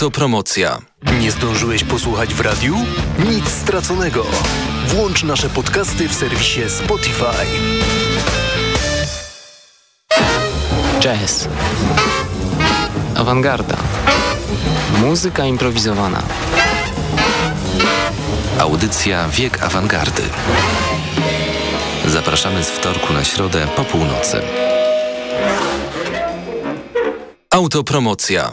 Autopromocja. Nie zdążyłeś posłuchać w radiu? Nic straconego. Włącz nasze podcasty w serwisie Spotify. Jazz. Awangarda. Muzyka improwizowana. Audycja Wiek Awangardy. Zapraszamy z wtorku na środę po północy. Autopromocja.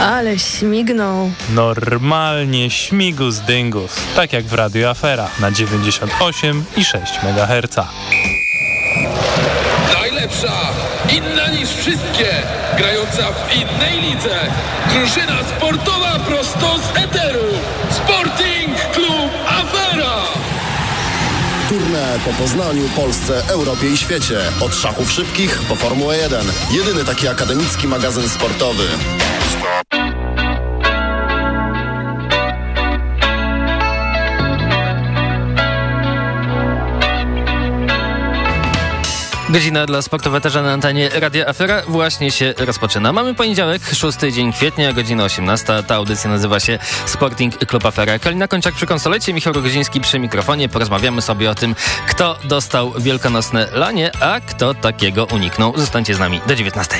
Ale śmignął. Normalnie śmigus dyngus, tak jak w Radio Afera na 98 i 6 MHz. Najlepsza, inna niż wszystkie, grająca w innej lidze. Drużyna sportowa prosto z eteru. Sporting Club Afera. Turne po Poznaniu, Polsce, Europie i świecie. Od szachów szybkich po Formułę 1. Jedyny taki akademicki magazyn sportowy. Godzina dla sportoweterza na antenie Radia Afera właśnie się rozpoczyna. Mamy poniedziałek, 6 dzień kwietnia, godzina 18. Ta audycja nazywa się Sporting Club Afera. Kalina Kończak przy konsolecie, Michał Rogoziński przy mikrofonie. Porozmawiamy sobie o tym, kto dostał wielkanocne lanie, a kto takiego uniknął. Zostańcie z nami do 19.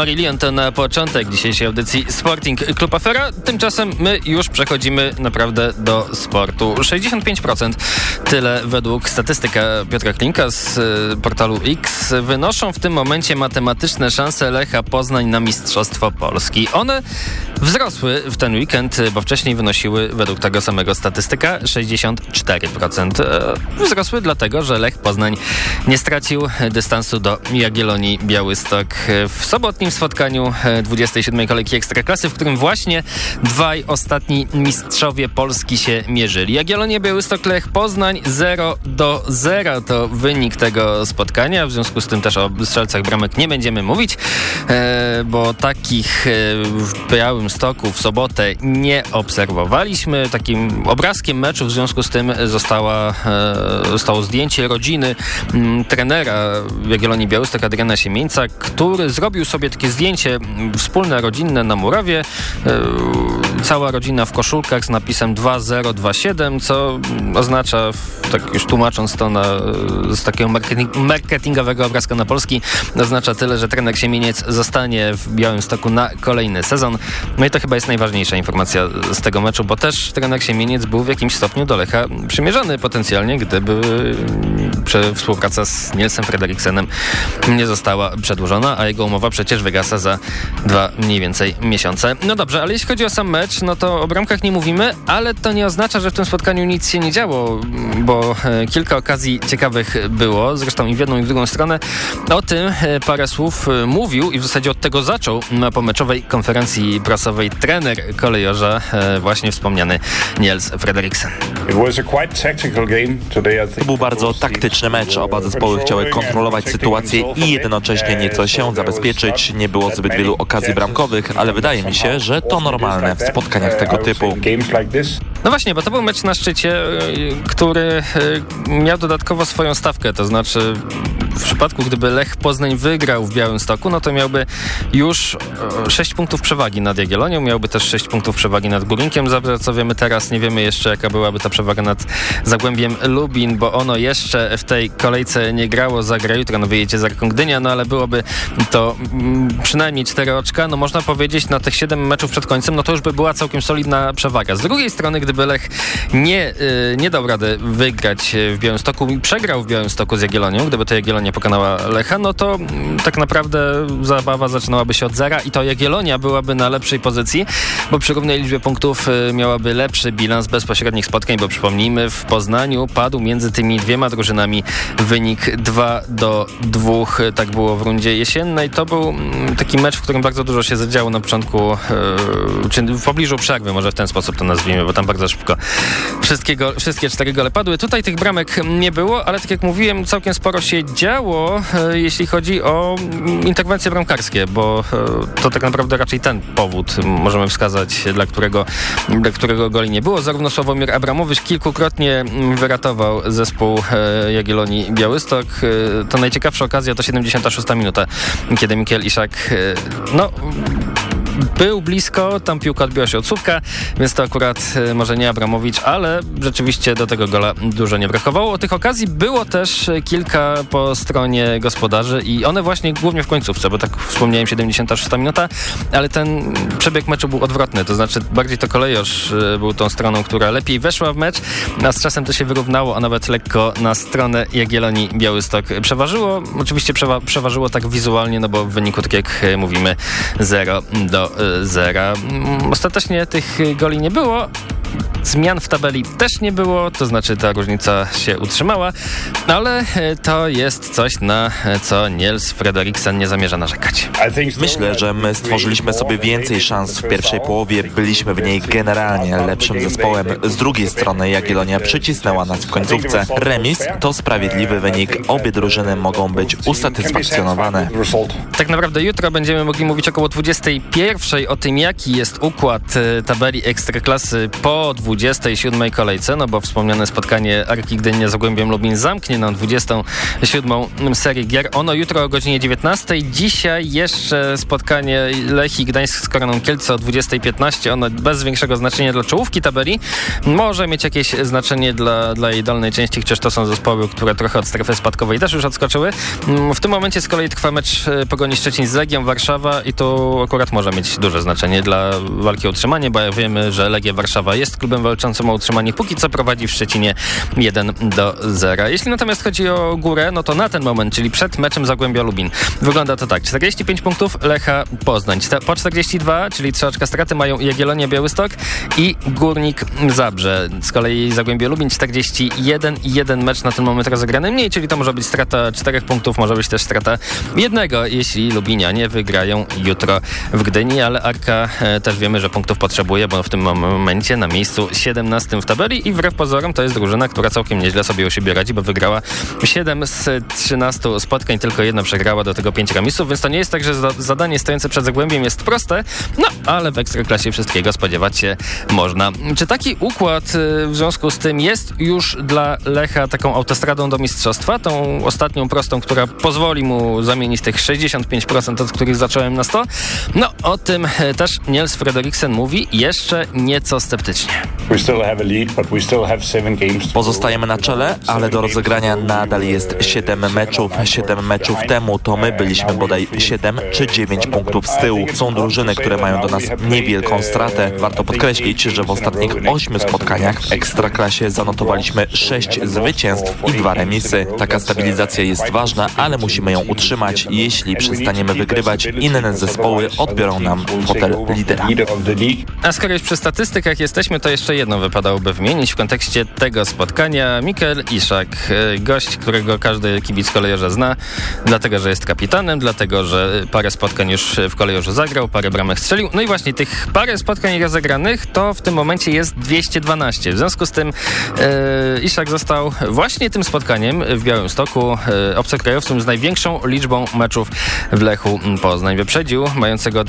Marillion to na początek dzisiejszej audycji Sporting Klub Afera. Tymczasem my już przechodzimy naprawdę do sportu. 65% tyle według statystyka Piotra Klinka z y, portalu X wynoszą w tym momencie matematyczne szanse Lecha Poznań na Mistrzostwo Polski. One wzrosły w ten weekend, bo wcześniej wynosiły według tego samego statystyka 64%. E, Wzrosły dlatego, że Lech Poznań nie stracił dystansu do Jagiellonii Białystok w sobotnim spotkaniu e, 27. kolejki Ekstraklasy, w którym właśnie dwaj ostatni mistrzowie Polski się mierzyli. Jagiellonia Białystok Lech Poznań 0 do 0 to wynik tego spotkania. W związku z tym też o strzelcach bramek nie będziemy mówić, e, bo takich e, w Białym Stoku w sobotę nie obserwowaliśmy. Takim obrazkiem meczu w związku z tym została, e, zostało zdjęcie rodziny m, trenera Jagiellonii Białystok Adriana Siemieńca, który zrobił sobie takie zdjęcie wspólne, rodzinne na murawie. Cała rodzina w koszulkach z napisem 2027, co oznacza, tak już tłumacząc to na, z takiego marketing, marketingowego obrazka na polski, oznacza tyle, że trener Siemieniec zostanie w Białymstoku na kolejny sezon. No i to chyba jest najważniejsza informacja z tego meczu, bo też trener Siemieniec był w jakimś stopniu do Lecha przymierzany potencjalnie, gdyby mm, współpraca z Nielsem Frederiksenem nie została przedłużona, a jego umowa przecież wygasa za dwa mniej więcej miesiące. No dobrze, ale jeśli chodzi o sam mecz, no to o bramkach nie mówimy, ale to nie oznacza, że w tym spotkaniu nic się nie działo, bo e, kilka okazji ciekawych było, zresztą i w jedną i w drugą stronę. O tym e, parę słów e, mówił i w zasadzie od tego zaczął na pomeczowej konferencji prasowej trener kolejorza, właśnie wspomniany Niels Frederiksen. To był bardzo taktyczny mecz. Oba zespoły chciały kontrolować sytuację i jednocześnie nieco się zabezpieczyć. Nie było zbyt wielu okazji bramkowych, ale wydaje mi się, że to normalne w spotkaniach tego typu. No właśnie, bo to był mecz na szczycie, y, który y, miał dodatkowo swoją stawkę, to znaczy w przypadku, gdyby Lech Poznań wygrał w Białymstoku, no to miałby już 6 punktów przewagi nad Jagiellonią, miałby też 6 punktów przewagi nad Górnikiem, za co wiemy teraz, nie wiemy jeszcze jaka byłaby ta przewaga nad Zagłębiem Lubin, bo ono jeszcze w tej kolejce nie grało, zagra jutro, no wyjedzie z Arką Gdynia, no ale byłoby to mm, przynajmniej 4 oczka, no można powiedzieć na tych 7 meczów przed końcem, no to już by była całkiem solidna przewaga. Z drugiej strony, gdyby Lech nie, y, nie dał rady wygrać w Białymstoku i przegrał w Białymstoku z Jagiellonią, gdyby to Jagiellonia pokonała Lecha, no to mm, tak naprawdę zabawa zaczynałaby się od zera i to Jagiellonia byłaby na lepszej pozycji, bo przy równej liczbie punktów y, miałaby lepszy bilans bezpośrednich spotkań, bo przypomnijmy, w Poznaniu padł między tymi dwiema drużynami wynik 2 do 2, y, tak było w rundzie jesiennej. To był mm, taki mecz, w którym bardzo dużo się zadziało na początku, y, czy w pobliżu przerwy, może w ten sposób to nazwijmy, bo tam bardzo szybko wszystkie, go, wszystkie cztery gole padły. Tutaj tych bramek nie było, ale tak jak mówiłem, całkiem sporo się działo, e, jeśli chodzi o mm, interwencje bramkarskie, bo e, to tak naprawdę raczej ten powód możemy wskazać, dla którego, dla którego goli nie było. Zarówno Sławomir Abramowicz kilkukrotnie mm, wyratował zespół e, Jagiellonii Białystok. To najciekawsza okazja to 76 minuta, kiedy Mikiel Iszak no był blisko, tam piłka odbiła się od słupka, więc to akurat e, może nie Abramowicz, ale rzeczywiście do tego gola dużo nie brakowało. Tych okazji było też e, kilka po stronie gospodarzy i one właśnie głównie w końcówce, bo tak wspomniałem 76 minuta, ale ten przebieg meczu był odwrotny, to znaczy bardziej to kolejorz e, był tą stroną, która lepiej weszła w mecz, a z czasem to się wyrównało, a nawet lekko na stronę Jagiellonii Białystok przeważyło. Oczywiście przewa przeważyło tak wizualnie, no bo w wyniku, tak jak mówimy, 0 do 0. Ostatecznie tych goli nie było. Zmian w tabeli też nie było, to znaczy ta różnica się utrzymała, ale e, to jest coś, na e, co Niels Frederiksen nie zamierza narzekać. Myślę, że my stworzyliśmy sobie więcej szans w pierwszej połowie. Byliśmy w niej generalnie lepszym zespołem. Z drugiej strony Jagiellonia przycisnęła nas w końcówce. Remis to sprawiedliwy wynik. Obie drużyny mogą być usatysfakcjonowane. Tak naprawdę jutro będziemy mogli mówić około 21 o tym, jaki jest układ e, tabeli Ekstraklasy po 27 kolejce, no bo wspomniane spotkanie Arki Gdynia z Zagłębiem Lubin zamknie nam 27 serię gier. Ono jutro o godzinie 19. Dzisiaj jeszcze spotkanie Lechii Gdańsk z Koroną Kielce o 20.15. Ono bez większego znaczenia dla czołówki tabeli. Może mieć jakieś znaczenie dla, dla jej dolnej części, chociaż to są zespoły, które trochę od strefy spadkowej też już odskoczyły. Mm, W tym momencie z kolei trwa mecz e, Pogoni Szczecin z Legią Warszawa i to akurat może mieć duże znaczenie dla walki o utrzymanie, bo wiemy, że Legia Warszawa jest klubem walczącym o utrzymanie. Póki co prowadzi w Szczecinie 1 do 0. Jeśli natomiast chodzi o górę, no to na ten moment, czyli przed meczem Zagłębia Lubin, wygląda to tak. 45 punktów Lecha Poznań. Po 42, czyli trzy oczka straty mają Jagiellonia Białystok i Górnik Zabrze. Z kolei Zagłębie Lubin 41 i jeden mecz na ten moment rozegrany mniej, czyli to może być strata czterech punktów, może być też strata jednego, jeśli Lubinianie wygrają jutro w Gdyni, ale Arka e, też wiemy, że punktów potrzebuje, bo w tym momencie na miejscu 17 w tabeli i wbrew pozorom to jest drużyna, która całkiem nieźle sobie u siebie radzi, bo wygrała 7 z 13 spotkań, tylko jedna przegrała, do tego 5 remisów, więc to nie jest tak, że za- zadanie stojące przed Zagłębiem jest proste, no ale w Ekstraklasie wszystkiego spodziewać się można. Czy taki układ y, w związku z tym jest już dla Lecha taką autostradą do mistrzostwa, tą ostatnią prostą, która pozwoli mu zamienić tych 65%, od których zacząłem na 100? No, o tym e, też Niels Frederiksen mówi jeszcze nieco sceptycznie. Pozostajemy na czele, ale do rozegrania nadal jest 7 meczów. 7 meczów temu to my byliśmy bodaj 7 czy 9 punktów z tyłu. Są drużyny, które mają do nas niewielką stratę. Warto podkreślić, że w ostatnich 8 spotkaniach w Ekstraklasie zanotowaliśmy 6 zwycięstw i 2 remisy. Taka stabilizacja jest ważna, ale musimy ją utrzymać. Jeśli przestaniemy wygrywać, inne zespoły odbiorą nam fotel lidera. A skoro już przy statystykach jesteśmy, to jeszcze jedno wypadałoby wymienić w kontekście tego spotkania. Mikel Iszak, e, gość, którego każdy kibic kolejorza zna, dlatego, że jest kapitanem, dlatego, że parę spotkań już w kolejorzu zagrał, parę bramek strzelił. No i właśnie tych parę spotkań rozegranych to w tym momencie jest 212. W związku z tym e, Iszak został właśnie tym spotkaniem w Białymstoku e, obcokrajowcem z największą liczbą meczów w Lechu Poznań. Wyprzedził mającego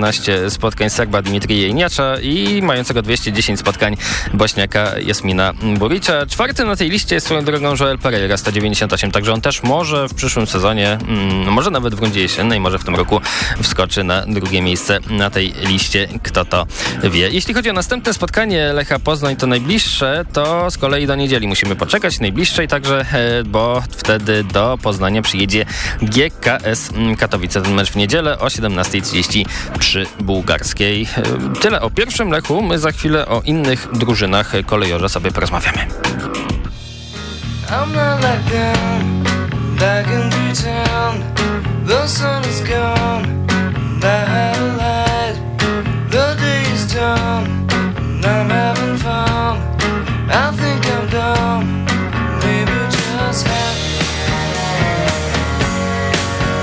211 spotkań Serba Dimitrija Jeniacza i mającego 210 spotkań Bośniaka Jasmina Buricza. Czwarty na tej liście jest swoją drogą Joel Pereira 198, także on też może w przyszłym sezonie, mm, może nawet w rundzie jesiennej, może w tym roku wskoczy na drugie miejsce na tej liście. Kto to wie. Jeśli chodzi o następne spotkanie Lecha Poznań, to najbliższe, to z kolei do niedzieli musimy poczekać. Najbliższej także, e, bo wtedy do Poznania przyjedzie GKS Katowice. Ten mecz w niedzielę o 17.30 przy Bułgarskiej. Tyle o pierwszym Lechu. My za chwilę o innych drużynach kolejorza sobie porozmawiamy. I'm not like them. The sun is gone, I a light. The day is done, I'm having fun. I think I'm dumb, maybe just happy.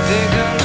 Think I'm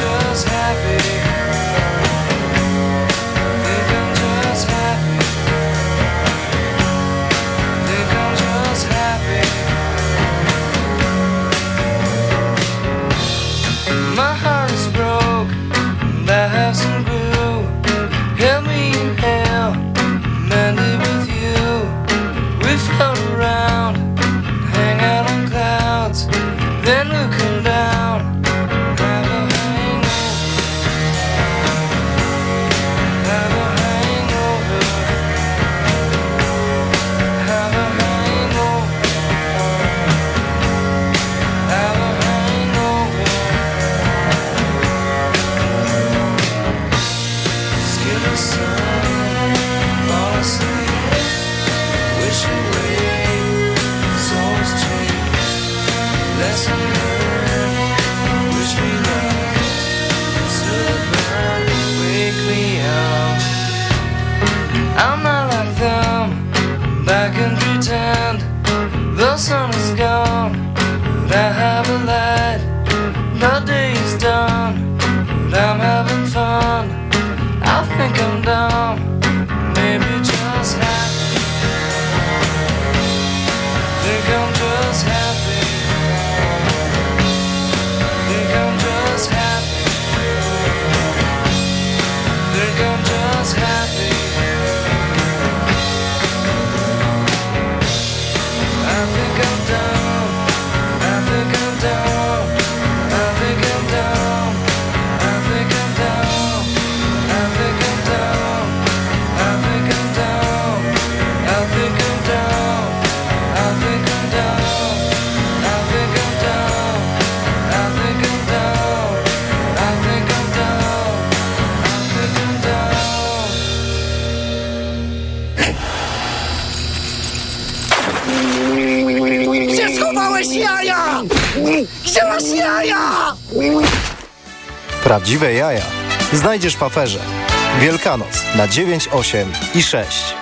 Prawdziwe jaja znajdziesz w aferze. Wielkanoc na 9, 8 i 6.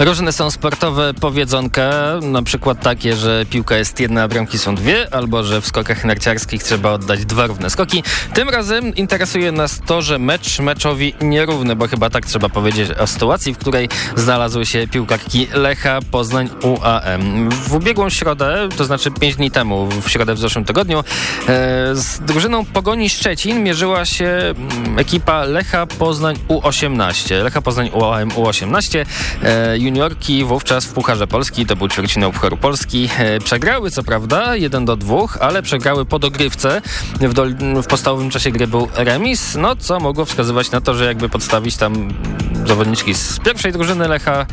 Różne są sportowe powiedzonka, na przykład takie, że piłka jest jedna, a bramki są dwie, albo że w skokach narciarskich trzeba oddać dwa równe skoki. Tym razem interesuje nas to, że mecz meczowi nierówny, bo chyba tak trzeba powiedzieć o sytuacji, w której znalazły się piłkarki Lecha Poznań UAM. W ubiegłą środę, to znaczy pięć dni temu, w środę w zeszłym tygodniu, e, z drużyną Pogoni Szczecin mierzyła się mm, ekipa Lecha Poznań U18. Lecha Poznań UAM U18. E, juniorki wówczas w Pucharze Polski, to był ćwierćfinał Pucharu Polski, e, przegrały co prawda 1 do 2, ale przegrały po dogrywce. W, dol- w podstawowym czasie gry był remis, no co mogło wskazywać na to, że jakby podstawić tam zawodniczki z pierwszej drużyny Lecha,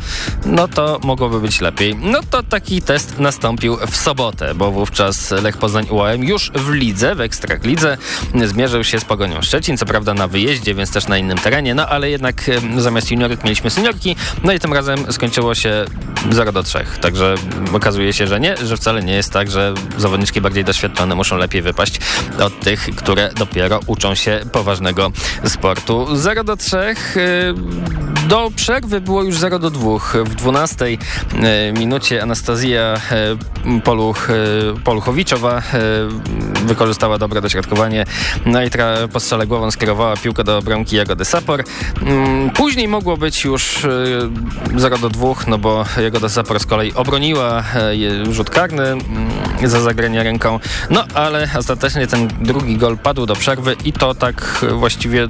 no to mogłoby być lepiej. No to taki test nastąpił w sobotę, bo wówczas Lech Poznań UAM już w lidze, w Ekstraklidze zmierzył się z Pogonią Szczecin, co prawda na wyjeździe, więc też na innym terenie, no ale jednak zamiast juniorek mieliśmy seniorki, no i tym razem skończyło się 0 do 3, także okazuje się, że nie, że wcale nie jest tak, że zawodniczki bardziej doświadczone muszą lepiej wypaść od tych, które dopiero uczą się poważnego sportu. 0 do 3 do przerwy było już 0 do 2. W 12 e, minucie Anastazja e, Poluch, Poluchowiczowa wykorzystała dobre dośrodkowanie. No i tra- po strzale głową skierowała piłkę do bramki Jagody Sapor. Mm, Później mogło być już 0 do 2, no bo Jagoda Sapor z kolei obroniła je- rzut karny mm, za zagranie ręką. No ale ostatecznie ten drugi gol padł do przerwy i to tak właściwie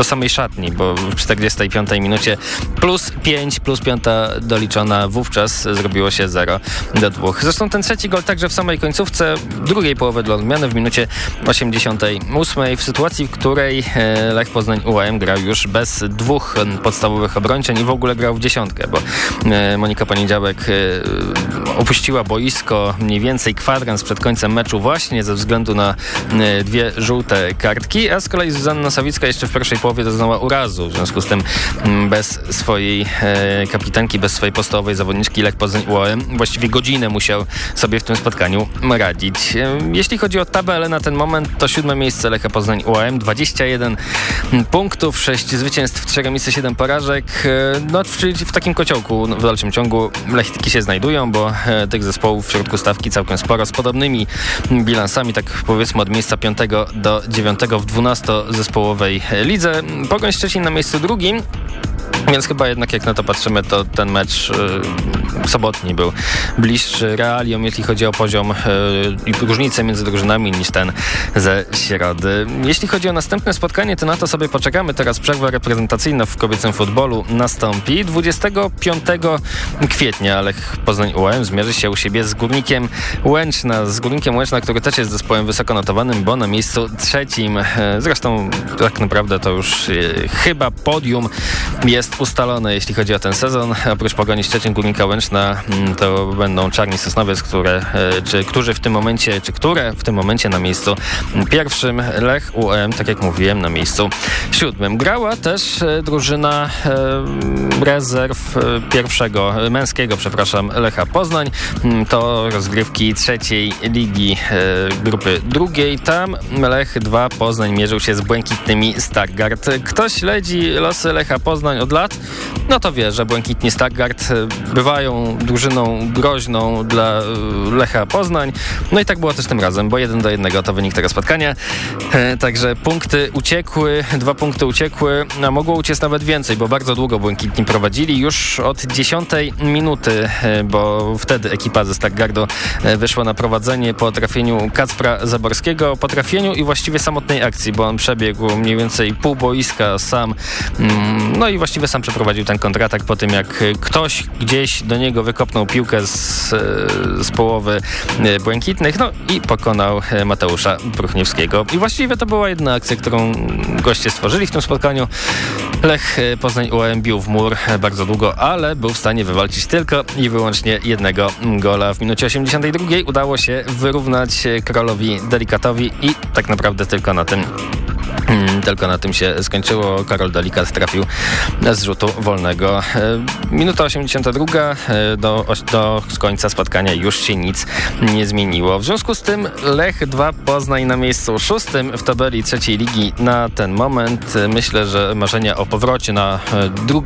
do samej szatni, bo w 45 minucie plus 5, plus 5 doliczona, wówczas zrobiło się 0 do 2. Zresztą ten trzeci gol także w samej końcówce drugiej połowy dla odmiany w minucie 88 w sytuacji, w której e, Lech Poznań UAM grał już bez dwóch podstawowych obrończeń i w ogóle grał w dziesiątkę, bo e, Monika Poniedziałek e, opuściła boisko mniej więcej kwadrans przed końcem meczu właśnie ze względu na dwie żółte kartki, a z kolei Zuzanna Sawicka jeszcze w pierwszej połowie doznała urazu, w związku z tym mm, bez swojej e, kapitanki, bez swojej podstawowej zawodniczki Lech Poznań UAM właściwie godzinę musiał sobie w tym spotkaniu radzić. E, Jeśli chodzi o tabelę na ten moment, to siódme miejsce Lecha Poznań UAM, 21 punktów, 6 zwycięstw, 3 remisy, 7 porażek. E, No, czyli w takim kociołku w dalszym ciągu Lechtyki się znajdują, bo e, tych zespołów w środku stawki całkiem sporo, z podobnymi bilansami, tak powiedzmy od miejsca 5 do 9 w 12-zespołowej lidze. Pogoń Szczecin na miejscu drugim Więc chyba jednak jak na to patrzymy, to ten mecz y, sobotni był bliższy realiom, jeśli chodzi o poziom y, i różnicę między drużynami niż ten ze środy. Jeśli chodzi o następne spotkanie, to na to sobie poczekamy. Teraz przerwa reprezentacyjna w kobiecym futbolu nastąpi 25 kwietnia. Lech Poznań UM zmierzy się u siebie z Górnikiem Łęczna. Z Górnikiem Łęczna, który też jest zespołem wysoko notowanym, bo na miejscu trzecim. E, Zresztą tak naprawdę to już e, chyba podium jest ustalone, jeśli chodzi o ten sezon. Oprócz Pogoni Szczecin, Górnika Łęczna mm, to będą Czarni Sosnowiec, które, e, czy, którzy w tym momencie, czy które w tym momencie na miejscu pierwszym. Lech UM, tak jak mówiłem, na miejscu siódmym. Grała też e, drużyna rezerw pierwszego, męskiego, przepraszam, Lecha Poznań. Mm, To rozgrywki trzeciej ligi grupy drugiej. Tam Lech 2 Poznań mierzył się z błękitnymi Stargard. Kto śledzi losy Lecha Poznań od lat, no to wie, że błękitni e, bywają drużyną groźną dla e, Lecha Poznań. No i tak było też tym razem, bo jeden do jednego to wynik tego spotkania. E, Także punkty uciekły, dwa punkty uciekły, a mogło uciec nawet więcej, bo bardzo długo błękitni prowadzili. Już od dziesiątej minuty, e, bo wtedy ekipa ze Stargardu e, wyszła na prowadzenie po trafieniu Kacpra Zaborskiego, po trafieniu i właściwie samotnej akcji, bo on przebiegł mniej więcej pół boiska sam, mm, no i właściwie sam przeprowadził ten kontratak po tym, jak ktoś gdzieś do niego wykopnął piłkę z, e, z połowy e, błękitnych, no i pokonał e, Mateusza Bruchniewskiego. I właściwie to była jedna akcja, którą goście stworzyli w tym spotkaniu. Lech Poznań UAM bił w mur bardzo długo, ale był w stanie wywalczyć tylko i wyłącznie jednego gola. W minucie 82 udało się wyrównać Karolowi Delikatowi i tak naprawdę tylko na tym Tylko na tym się skończyło. Karol Delikat trafił z rzutu wolnego. E, Minuta 82 e, do, do końca spotkania już się nic nie zmieniło. W związku z tym Lech 2 Poznań na miejscu szóstym w tabeli trzeciej ligi na ten moment. E, Myślę, że marzenia o powrocie na,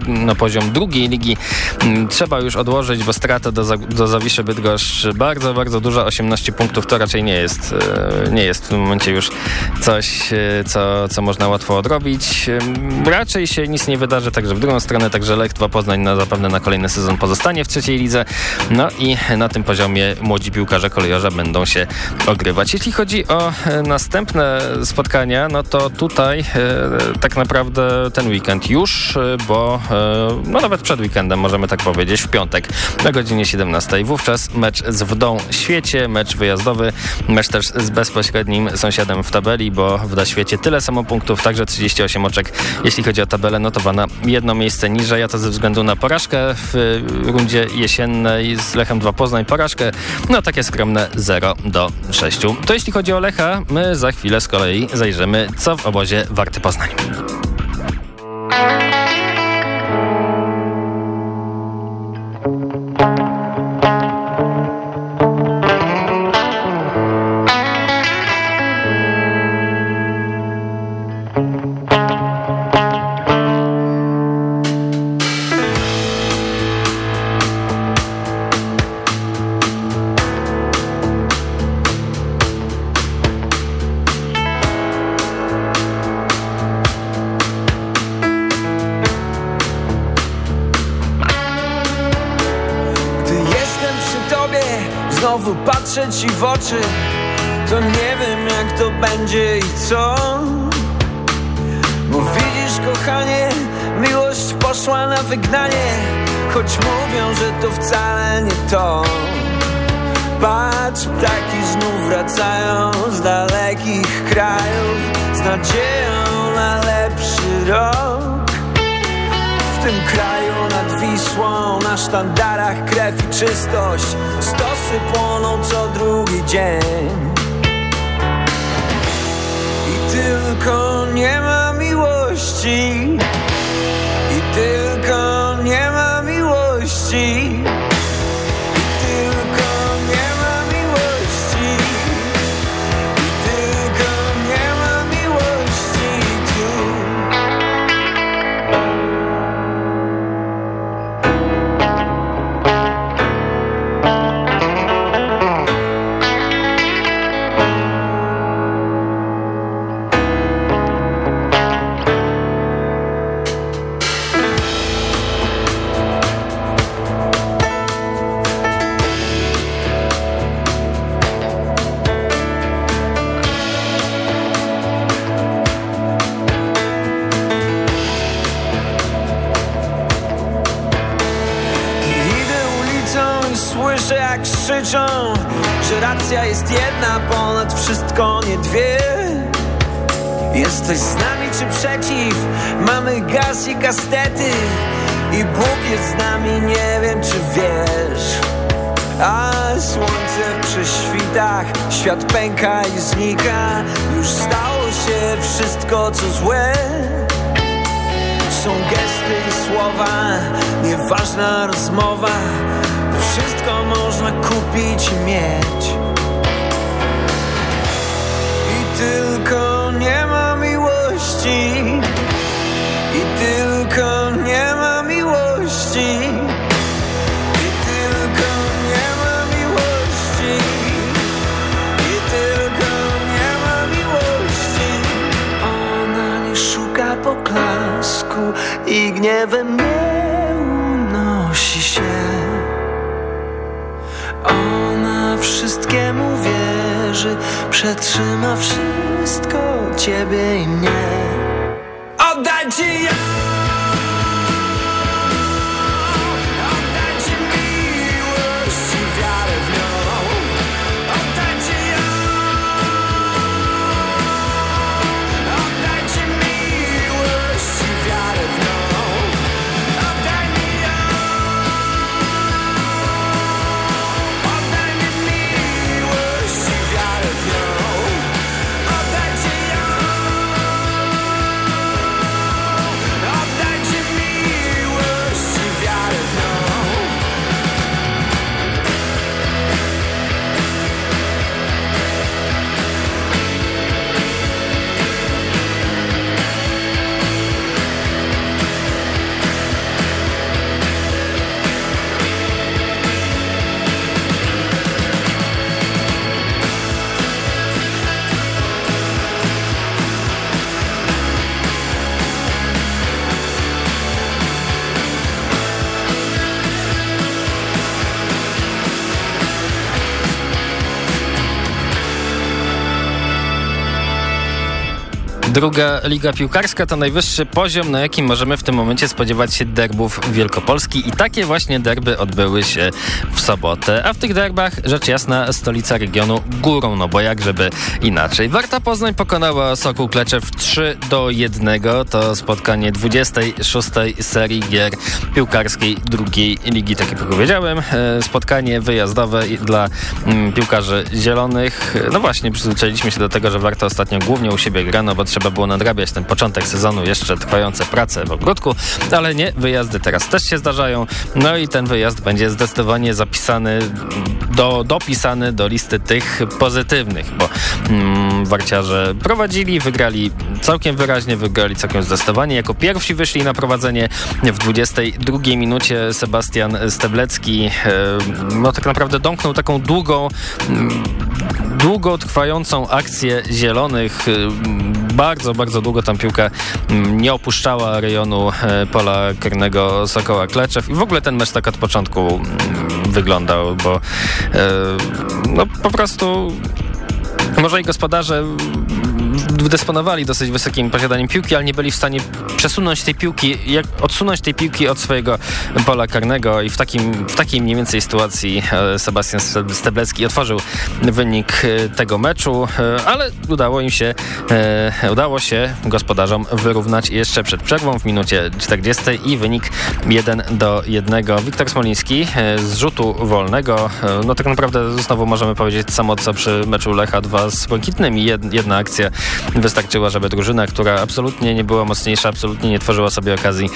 na poziom drugiej ligi mm, trzeba już odłożyć, bo strata do, do Zawiszy Bydgoszcz bardzo, bardzo duża. 18 punktów to raczej nie jest, nie jest w tym momencie już coś, e, co, można łatwo odrobić. Raczej się nic nie wydarzy, także w drugą stronę, także Lech 2 Poznań na, zapewne na kolejny sezon pozostanie w trzeciej lidze. No i na tym poziomie młodzi piłkarze kolejorza będą się ogrywać. Jeśli chodzi o e, następne spotkania, no to tutaj e, tak naprawdę ten weekend już, e, bo no nawet przed weekendem możemy tak powiedzieć, w piątek na godzinie 17. Wówczas mecz z Wdą Świecie, mecz wyjazdowy, mecz też z bezpośrednim sąsiadem w tabeli, bo Wda Świecie tyle samo punktów, także 38 oczek, jeśli chodzi o tabelę notowana jedno miejsce niżej, a to ze względu na porażkę w rundzie jesiennej z Lechem 2 Poznań, porażkę, no takie skromne 0 do 6. To jeśli chodzi o Lecha, my za chwilę z kolei zajrzymy, co w obozie Warty Poznań. Wygnanie Choć mówią, że to wcale nie to. Patrz, ptaki znów wracają z dalekich krajów Z nadzieją na lepszy rok. W tym kraju nad Wisłą Na sztandarach krew i czystość Stosy płoną co drugi dzień. I tylko nie ma miłości tylko nie ma miłości jest jedna ponad wszystko, nie dwie. Jesteś z nami czy przeciw? Mamy gaz i kastety i Bóg jest z nami, nie wiem czy wiesz. A słońce w prześwitach, świat pęka i znika. Już stało się wszystko co złe. Są gesty i słowa, nieważna rozmowa. Wszystko można kupić i mieć. Tylko nie ma miłości. I tylko nie ma miłości. I tylko nie ma miłości. I tylko nie ma miłości. Ona nie szuka poklasku i gniewem nie przetrzyma wszystko ciebie i mnie. Oddaj ci ją! Druga Liga Piłkarska to najwyższy poziom, na jakim możemy w tym momencie spodziewać się derbów Wielkopolski i takie właśnie derby odbyły się w sobotę, a w tych derbach rzecz jasna stolica regionu górą, no bo jak żeby inaczej. Warta Poznań pokonała Sokół Kleczew 3 do 1. To spotkanie 26 serii gier piłkarskiej drugiej ligi, tak jak powiedziałem. E, Spotkanie wyjazdowe dla mm, piłkarzy zielonych. No właśnie, przyzwyczailiśmy się do tego, że Warta ostatnio głównie u siebie gra, no bo trzeba było nadrabiać ten początek sezonu, jeszcze trwające prace w ogródku, ale nie, wyjazdy teraz też się zdarzają, no i ten wyjazd będzie zdecydowanie zapisany, do, dopisany do listy tych pozytywnych, bo mm, warciarze prowadzili, wygrali całkiem wyraźnie, wygrali całkiem zdecydowanie, jako pierwsi wyszli na prowadzenie w 22 minucie Sebastian Steblecki, e, no tak naprawdę domknął taką długą, mm, długo trwającą akcję zielonych, y, bardzo, bardzo długo tam piłka mm, nie opuszczała rejonu e, pola karnego Sokoła Kleczew. I w ogóle ten mecz tak od początku mm, wyglądał, bo e, no po prostu może i gospodarze dysponowali dosyć wysokim posiadaniem piłki, ale nie byli w stanie przesunąć tej piłki, jak odsunąć tej piłki od swojego pola karnego i w, takim, w takiej mniej więcej sytuacji e, Sebastian Steblecki otworzył wynik e, tego meczu, e, ale udało im się, udało się gospodarzom wyrównać jeszcze przed przerwą w minucie 40 i wynik 1 do 1. Wiktor Smoliński z rzutu wolnego, no tak naprawdę znowu możemy powiedzieć samo co przy meczu Lecha 2 z Błękitnymi. Jed, jedna akcja wystarczyła, żeby drużyna, która absolutnie nie była mocniejsza, absolutnie nie tworzyła sobie okazji,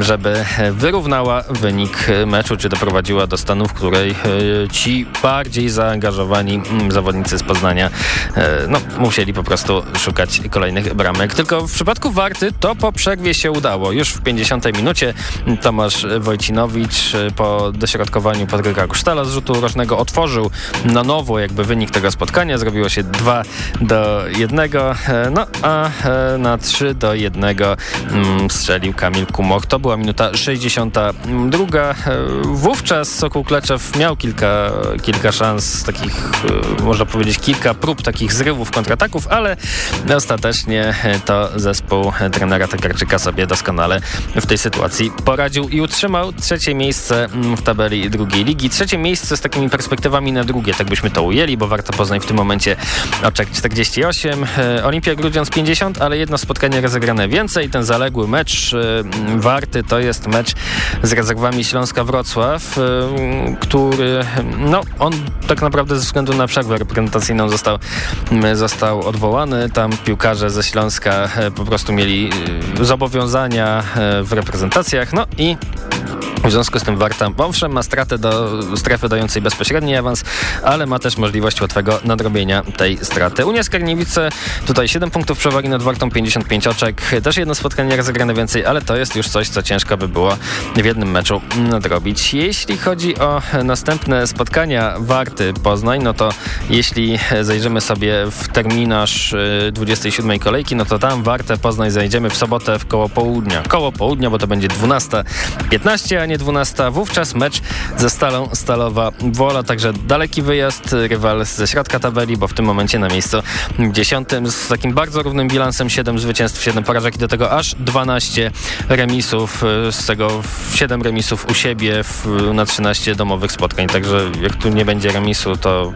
żeby wyrównała wynik meczu, czy doprowadziła do stanu, w której e, ci bardziej zaangażowani mm, zawodnicy z Poznania e, no, musieli po prostu szukać kolejnych bramek. Tylko w przypadku Warty to po przerwie się udało. Już w 50 minucie Tomasz Wojcinowicz e, po dośrodkowaniu Patryka Kusztala z rzutu rocznego otworzył na nowo jakby wynik tego spotkania. Zrobiło się 2 do 1. No a e, na 3 do 1 mm, strzelił Kamil Kumoch. To była minuta 62. E, wówczas Sokół Kleczew miał kilka, kilka szans, takich, e, można powiedzieć, kilka prób takich zrywów, kontrataków, ale ostatecznie to zespół trenera Tegarczyka sobie doskonale w tej sytuacji poradził i utrzymał trzecie miejsce mm, w tabeli drugiej ligi. Trzecie miejsce z takimi perspektywami na drugie, tak byśmy to ujęli, bo Warta Poznań w tym momencie oczek 48, e, Olimpia Grudziądz 50, ale jedno spotkanie rozegrane więcej. Ten zaległy mecz e, Warty to jest mecz z rezerwami Śląska-Wrocław, e, który, no on tak naprawdę ze względu na przerwę reprezentacyjną został, został odwołany. Tam piłkarze ze Śląska e, po prostu mieli e, zobowiązania e, w reprezentacjach, no i w związku z tym Warta, owszem, ma stratę do strefy dającej bezpośredni awans, ale ma też możliwość łatwego nadrobienia tej straty. Unia Skarniewice tutaj 7 punktów przewagi nad Wartą, 55 oczek. Też jedno spotkanie rozegrane więcej, ale to jest już coś, co ciężko by było w jednym meczu nadrobić. Jeśli chodzi o następne spotkania Warty Poznań, no to jeśli zajrzymy sobie w terminarz y, 27 kolejki, no to tam Wartę Poznań zajdziemy w sobotę w koło południa. Koło południa, bo to będzie 12.15, a nie 12. Wówczas mecz ze Stalą Stalowa Wola, także daleki wyjazd, rywal ze środka tabeli, bo w tym momencie na miejscu 10 z takim bardzo równym bilansem 7 zwycięstw, 7 porażek i do tego aż 12 remisów, y, z tego 7 remisów u siebie w, na 13 domowych spotkań, także jak tu nie będzie remisu, to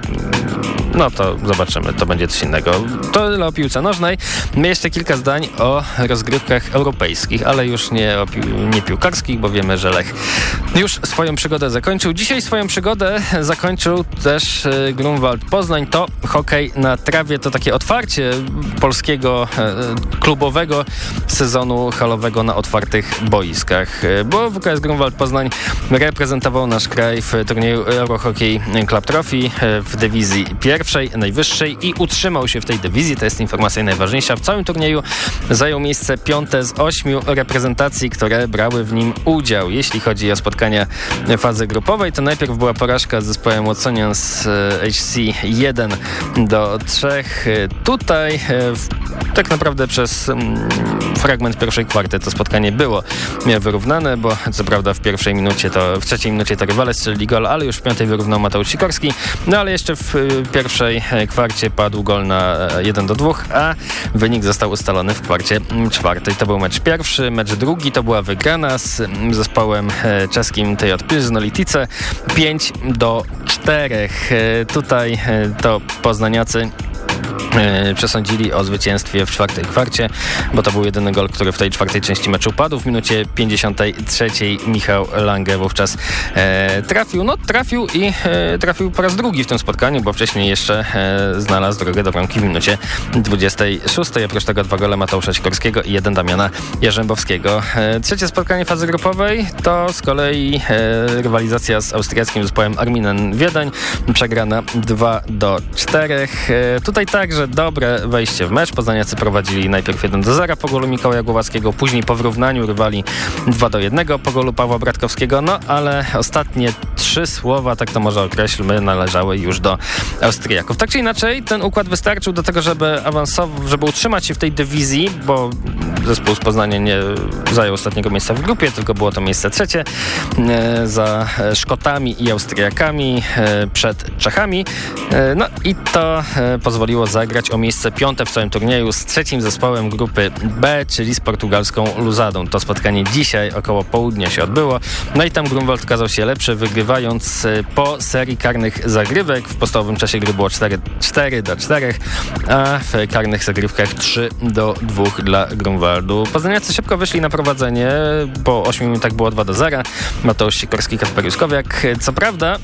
no to zobaczymy, to będzie coś innego. To tyle o piłce nożnej. Jeszcze kilka zdań o rozgrywkach europejskich, ale już nie, o pi nie piłkarskich, bo wiemy, że Lech już swoją przygodę zakończył. Dzisiaj swoją przygodę zakończył też e, Grunwald Poznań. To hokej na trawie, to takie otwarcie polskiego e, klubowego sezonu halowego na otwartych boiskach, e, bo WKS Grunwald Poznań reprezentował nasz kraj w turnieju Eurohockey Club Trophy e, w dywizji pierwszej, najwyższej i utrzymał się w tej dywizji. To jest informacja najważniejsza. W całym turnieju zajął miejsce piąte z ośmiu reprezentacji, które brały w nim udział. Jeśli chodzi o spotkania fazy grupowej, to najpierw była porażka z zespołem Watsonians HC 1 do 3. E, Tutaj tak naprawdę przez mm, fragment pierwszej kwarty to spotkanie było wyrównane, bo co prawda w pierwszej minucie to, w trzeciej minucie to rywale strzelili gol, ale już w piątej wyrównał Mateusz Sikorski. No ale jeszcze w y, pierwszej e, kwarcie padł gol na e, 1 do 2, a wynik został ustalony w kwarcie mm, czwartej. To był mecz pierwszy, mecz drugi to była wygrana z mm, zespołem e, czeskim TJ Pilznolitice 5 do 4. E, Tutaj e, to poznaniacy e, przesądzili o zwycięstwie w czwartej kwarcie, bo to był jedyny gol, który w tej czwartej części meczu padł. W minucie 53 Michał Lange wówczas e, trafił. No trafił i e, trafił po raz drugi w tym spotkaniu, bo wcześniej jeszcze e, znalazł drogę do bramki w minucie 26. Oprócz tego dwa gole Mateusza Sikorskiego i jeden Damiana Jarzębowskiego. E, trzecie spotkanie fazy grupowej to z kolei e, rywalizacja z austriackim zespołem Arminen Wiedeń. Przegrana 2 do 4. E, także dobre wejście w mecz. Poznaniacy prowadzili najpierw 1 do 0 po golu Mikołaja Głowackiego, później po wyrównaniu rywali 2 do 1 po golu Pawła Bratkowskiego, no ale ostatnie trzy słowa, tak to może określmy, należały już do Austriaków. Tak czy inaczej, ten układ wystarczył do tego, żeby awansować, żeby utrzymać się w tej dywizji, bo zespół z Poznania nie zajął ostatniego miejsca w grupie, tylko było to miejsce trzecie e, za Szkotami i Austriakami e, przed Czechami. E, no i to e, pozwoliło zagrać o miejsce piąte w całym turnieju z trzecim zespołem grupy B, czyli z portugalską Luzadą. To spotkanie dzisiaj około południa się odbyło. No i tam Grunwald okazał się lepszy, wygrywając e, po serii karnych zagrywek. W podstawowym czasie gry było 4, 4 do 4, a w karnych zagrywkach 3 do 2 dla Grunwaldu. Poznaniacy szybko wyszli na prowadzenie. Po 8 minutach było 2 do 0. Mateusz Sikorski, Kasper Juskowiak. Co prawda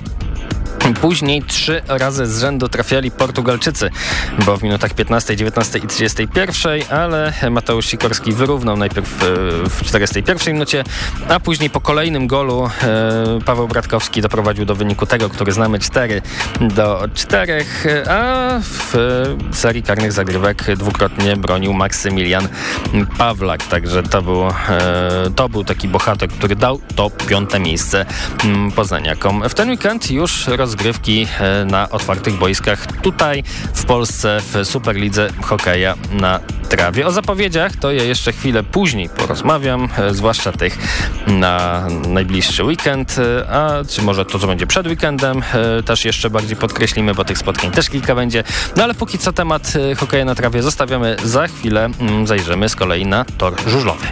Później trzy razy z rzędu trafiali Portugalczycy, bo w minutach 15, 19 i 31, ale Mateusz Sikorski wyrównał najpierw e, w 41 minucie, a później po kolejnym golu e, Paweł Bratkowski doprowadził do wyniku tego, który znamy 4 do 4, a w serii karnych zagrywek dwukrotnie bronił Maksymilian Pawlak, także to był, e, to był taki bohater, który dał to piąte miejsce mm, poznaniakom. W ten weekend już roz rozgrywki e, na otwartych boiskach tutaj w Polsce w Superlidze hokeja na trawie. O zapowiedziach to ja jeszcze chwilę później porozmawiam, e, zwłaszcza tych na najbliższy weekend, e, a czy może to, co będzie przed weekendem, też jeszcze bardziej podkreślimy, bo tych spotkań też kilka będzie. No ale póki co temat hokeja na trawie zostawiamy za chwilę. Mm, Zajrzymy z kolei na tor żużlowy.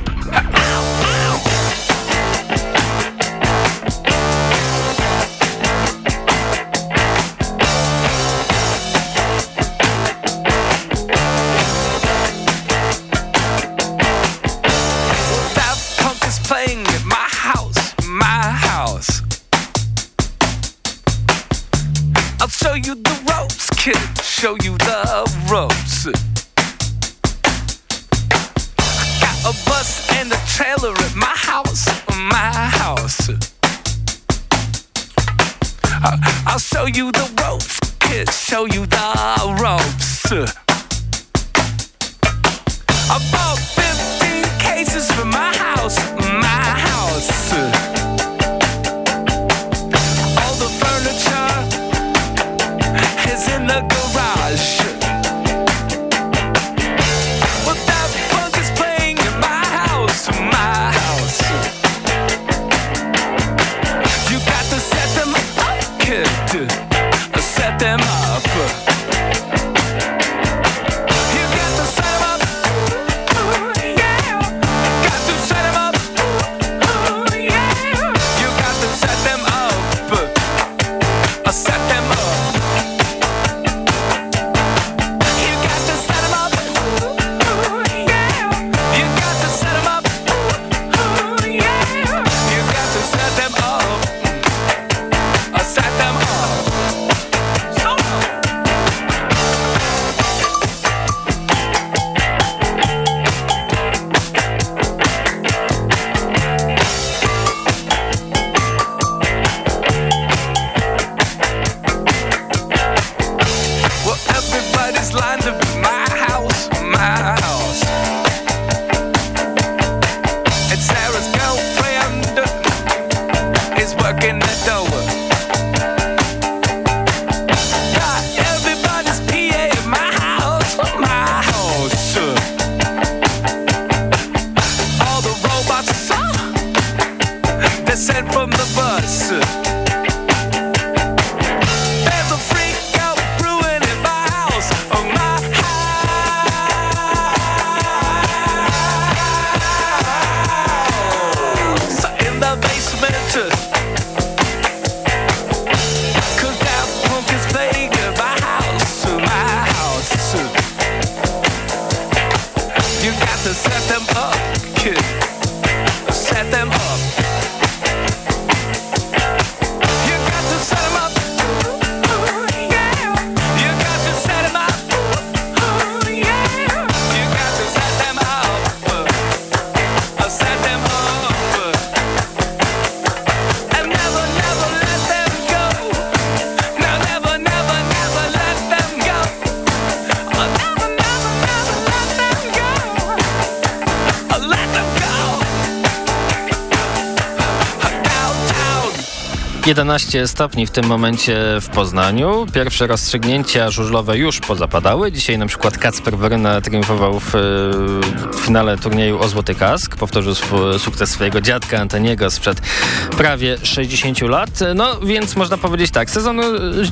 Show you the ropes, kid. Show you the ropes. I got a bus and a trailer at my house, my house. I'll show you the ropes, kid. Show you the ropes. I bought 15 cases for my house, my house. 11 stopni w tym momencie w Poznaniu. Pierwsze rozstrzygnięcia żużlowe już pozapadały. Dzisiaj na przykład Kacper Weryna triumfował w, e, w finale turnieju o Złoty Kask. Powtórzył sukces swojego dziadka Antoniego sprzed prawie 60 lat. No więc można powiedzieć tak, sezon e,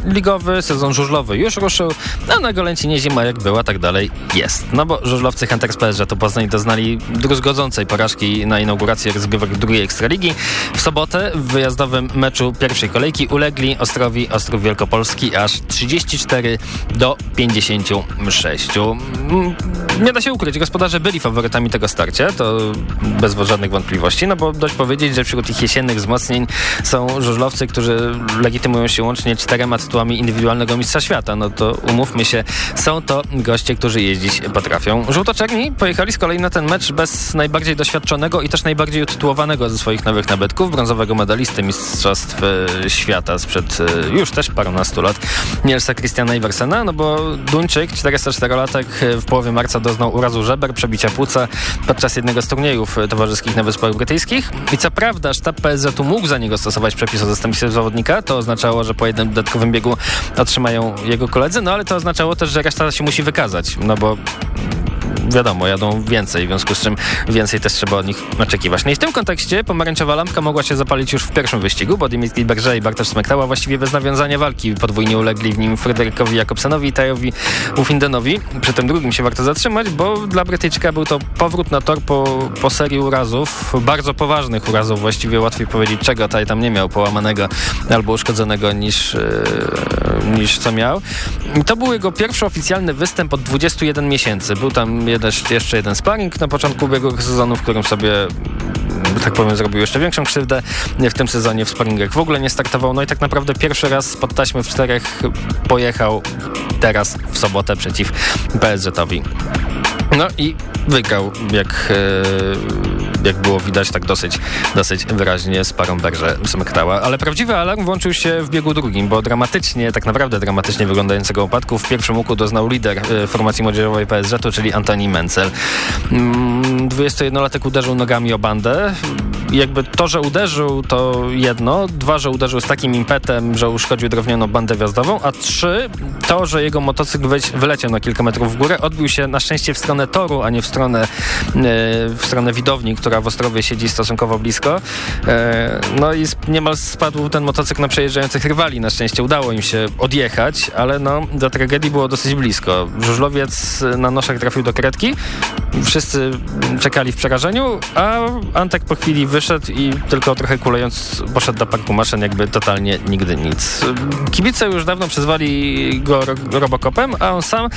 ligowy, sezon żużlowy już ruszył, a na Golęcinie zima jak była, tak dalej jest. No bo żużlowcy Hunters PSŻ to Poznań doznali druzgodzącej porażki na inauguracji rozgrywek drugiej Ekstraligi. W sobotę w wyjazdowym meczu pierwszej kolejki ulegli Ostrowi Ostrów Wielkopolski aż 34 do 56. Nie da się ukryć, gospodarze byli faworytami tego starcia, to bez żadnych wątpliwości, no bo dość powiedzieć, że wśród ich jesiennych wzmocnień są żużlowcy, którzy legitymują się łącznie czterema tytułami indywidualnego mistrza świata. No to umówmy się, są to goście, którzy jeździć potrafią. Żółtoczerni pojechali z kolei na ten mecz bez najbardziej doświadczonego i też najbardziej utytułowanego ze swoich nowych nabytków, brązowego medalisty Mistrzostw e, świata sprzed e, już też parunastu lat Nielsa Christiana Iversena, no bo Duńczyk, 404-latek w połowie marca doznał urazu żeber, przebicia płuca podczas jednego z turniejów towarzyskich na Wyspach Brytyjskich. I co prawda sztab PSZ-u mógł za niego stosować przepis o zastępstwie zawodnika, to oznaczało, że po jednym dodatkowym biegu otrzymają jego koledzy, no ale to oznaczało też, że reszta się musi wykazać, no bo wiadomo, jadą więcej, w związku z czym więcej też trzeba od nich oczekiwać. No i w tym kontekście pomarańczowa lampka mogła się zapalić już w pierwszym wyścigu, bo Dimitri Berger i Bartosz Smektała właściwie bez nawiązania walki podwójnie ulegli w nim Fryderykowi Jakobsenowi i Tajowi Ufindenowi. Przy tym drugim się warto zatrzymać, bo dla Brytyjczyka był to powrót na tor po, po serii urazów, bardzo poważnych urazów, właściwie łatwiej powiedzieć czego Taj tam nie miał połamanego albo uszkodzonego niż, yy, niż co miał. I to był jego pierwszy oficjalny występ od 21 miesięcy. Był tam jeszcze jeden sparring na początku ubiegłego sezonu, w którym sobie tak powiem, zrobił jeszcze większą krzywdę. W tym sezonie w sparingach w ogóle nie startował. No i tak naprawdę pierwszy raz pod taśmy w czterech pojechał teraz w sobotę przeciw PSZ-owi. No i wygrał, jak, jak było widać, tak dosyć, dosyć wyraźnie z parą Berże Smektała. Ale prawdziwy alarm włączył się w biegu drugim, bo dramatycznie, tak naprawdę dramatycznie wyglądającego upadku w pierwszym łuku doznał lider formacji młodzieżowej PSZ-u, czyli Antoni Mencel. 21-latek uderzył nogami o bandę. Jakby to, że uderzył, to jedno. Dwa, że uderzył z takim impetem, że uszkodził drewnianą bandę wjazdową. A trzy, to, że jego motocykl wyleciał na kilka metrów w górę, odbił się na szczęście w stronę toru, a nie w stronę, w stronę widowni, która w Ostrowie siedzi stosunkowo blisko. No i niemal spadł ten motocykl na przejeżdżających rywali. Na szczęście udało im się odjechać, ale no, do tragedii było dosyć blisko. Żużlowiec na noszach trafił do kredki. Wszyscy czekali w przerażeniu, a Antek po chwili wyszedł i tylko trochę kulejąc poszedł do parku maszyn, jakby totalnie nigdy nic. Kibice już dawno przyzwali go Robocopem, a on sam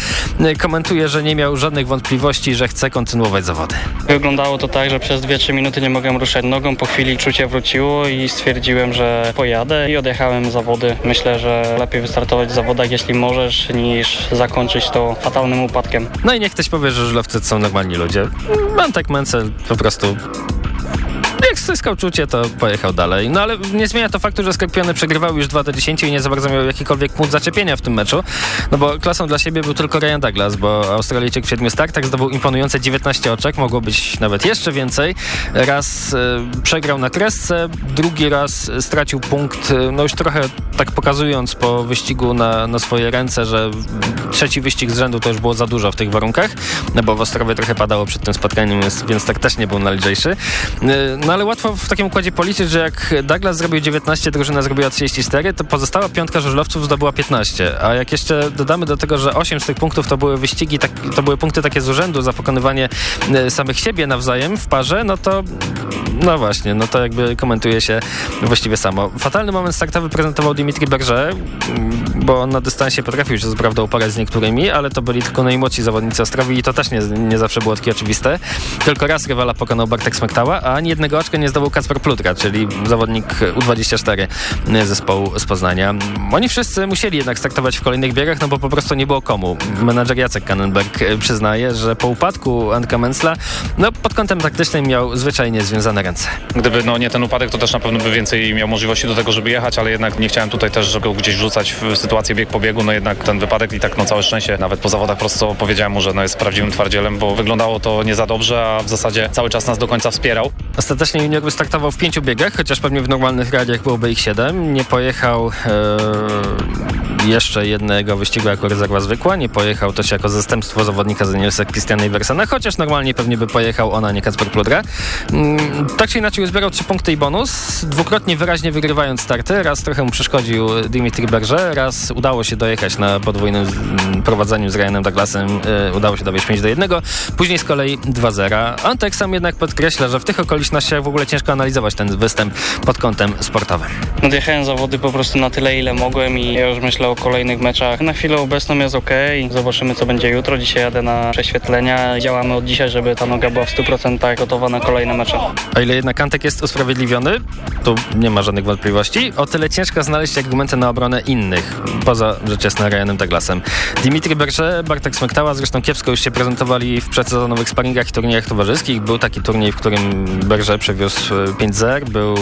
komentuje, że nie miał żadnych wątpliwości, że chce kontynuować zawody. Wyglądało to tak, że przez 2-3 minuty nie mogłem ruszać nogą, po chwili czucie wróciło i stwierdziłem, że pojadę i odjechałem zawody. Myślę, że lepiej wystartować w zawodach, jeśli możesz, niż zakończyć to fatalnym upadkiem. No i niech ktoś powie, że żużlowcy są normalni ludzie. Antek Mencel po prostu jak zyskał czucie, to pojechał dalej. No ale nie zmienia to faktu, że Skorpiony przegrywały już 2 do 10 i nie za bardzo miał jakikolwiek punkt zaczepienia w tym meczu. No bo klasą dla siebie był tylko Ryan Douglas, bo Australijczyk w siedmiu startach zdobył imponujące 19 oczek, mogło być nawet jeszcze więcej. Raz e, przegrał na kresce, drugi raz stracił punkt, e, no już trochę tak pokazując po wyścigu na, na swoje ręce, że trzeci wyścig z rzędu to już było za dużo w tych warunkach, no bo w Ostrowie trochę padało przed tym spotkaniem, więc, więc tak też nie był najlżejszy. E, no ale łatwo w takim układzie policzyć, że jak Douglas zrobił 19, drużyna zrobiła 34, to pozostała piątka żużlowców zdobyła 15. A jak jeszcze dodamy do tego, że 8 z tych punktów to były wyścigi, tak, to były punkty takie z urzędu za pokonywanie samych siebie nawzajem w parze, no to no właśnie, no to jakby komentuje się właściwie samo. Fatalny moment startowy prezentował Dimitri Berger, bo on na dystansie potrafił się prawdą uporać z niektórymi, ale to byli tylko najmłodsi zawodnicy Ostrowi i to też nie, nie zawsze było takie oczywiste. Tylko raz rywala pokonał Bartek Smektała, a ani jednego oczka nie zdobył Kacper Plutra, czyli zawodnik U24 zespołu z Poznania. Oni wszyscy musieli jednak startować w kolejnych biegach, no bo po prostu nie było komu. Menadżer Jacek Kannenberg przyznaje, że po upadku Antka Mencla, no pod kątem taktycznym miał zwyczajnie związane ręce. Gdyby no nie ten upadek, to też na pewno by więcej miał możliwości do tego, żeby jechać, ale jednak nie chciałem tutaj też, żeby go gdzieś rzucać w sytuację bieg po biegu, no jednak ten wypadek i tak no całe szczęście, nawet po zawodach prosto powiedziałem mu, że no jest prawdziwym twardzielem, bo wyglądało to nie za dobrze, a w zasadzie cały czas nas do końca wspierał. Ostatecznie junior wystartował w pięciu biegach, chociaż pewnie w normalnych radiach byłoby ich siedem. Nie pojechał e, jeszcze jednego wyścigu jako rezerwa zwykła, nie pojechał też jako zastępstwo zawodnika z Nielsa Christiana Iversena, chociaż normalnie pewnie by pojechał ona, nie Kacper Pludra. Mm, tak czy inaczej zbierał trzy punkty i bonus, dwukrotnie wyraźnie wygrywając starty. Raz trochę mu przeszkodził Dimitri Berger, raz udało się dojechać na podwójnym prowadzeniu z Ryanem Douglasem, e, udało się dowieść 5 do 1, później z kolei 2-0. Antek sam jednak podkreśla, że w tych okolicznościach w ogóle ciężko analizować ten występ pod kątem sportowym. Odjechałem zawody po prostu na tyle, ile mogłem i ja już myślę o kolejnych meczach. Na chwilę obecną jest ok, zobaczymy co będzie jutro. Dzisiaj jadę na prześwietlenia. Działamy od dzisiaj, żeby ta noga była w 100% gotowa na kolejne mecze. A O ile jednak Antek jest usprawiedliwiony, tu nie ma żadnych wątpliwości, o tyle ciężko znaleźć argumenty na obronę innych, poza rzecz jasna Ryanem Douglasem. Dimitri Berger, Bartek Smektała zresztą kiepsko już się prezentowali w przedsezonowych sparingach i turniejach towarzyskich. Był taki turniej, w którym Berger przewiózł e, 5 zer, był,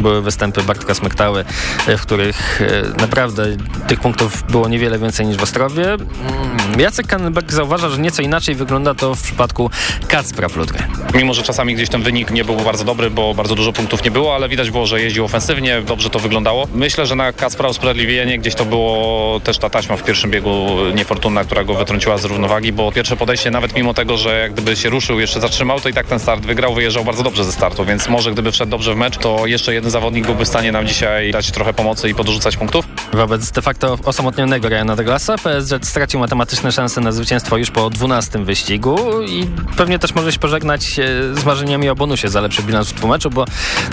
były występy Bartka Smektały, e, w których e, naprawdę tych punktów było niewiele więcej niż w Ostrowie. Mm, Jacek Kannenberg zauważa, że nieco inaczej wygląda to w przypadku Kacpra Plutry. Mimo, że czasami gdzieś ten wynik nie był bardzo dobry, bo bardzo dużo punktów nie było, ale widać było, że jeździł ofensywnie, dobrze to wyglądało. Myślę, że na Kacpra usprawiedliwienie gdzieś to było też ta taśma w pierwszym biegu niefortunna, która go wytrąciła z równowagi, bo pierwsze podejście, nawet mimo tego, że jak gdyby się ruszył, jeszcze zatrzymał, to i tak ten start wygrał, wyjeżdżał bardzo dobrze ze startu, więc może gdyby wszedł dobrze w mecz, to jeszcze jeden zawodnik byłby w stanie nam dzisiaj dać trochę pomocy i podrzucać punktów. Wobec de facto osamotnionego Ryana Douglasa PSG stracił matematyczne szanse na zwycięstwo już po 12 wyścigu i pewnie też może się pożegnać e, z marzeniami o bonusie za lepszy bilans w dwumeczu, bo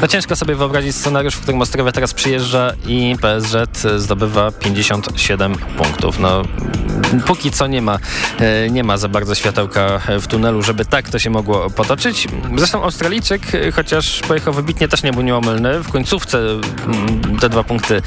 no ciężko sobie wyobrazić scenariusz, w którym Ostrowia teraz przyjeżdża i PSG zdobywa 57 punktów. No, póki co nie ma, e, nie ma za bardzo światełka w tunelu, żeby tak to się mogło potoczyć. Zresztą Australijczyk, e, chociaż pojechał wybitnie, też nie był nieomylny. W końcówce mm, te dwa punkty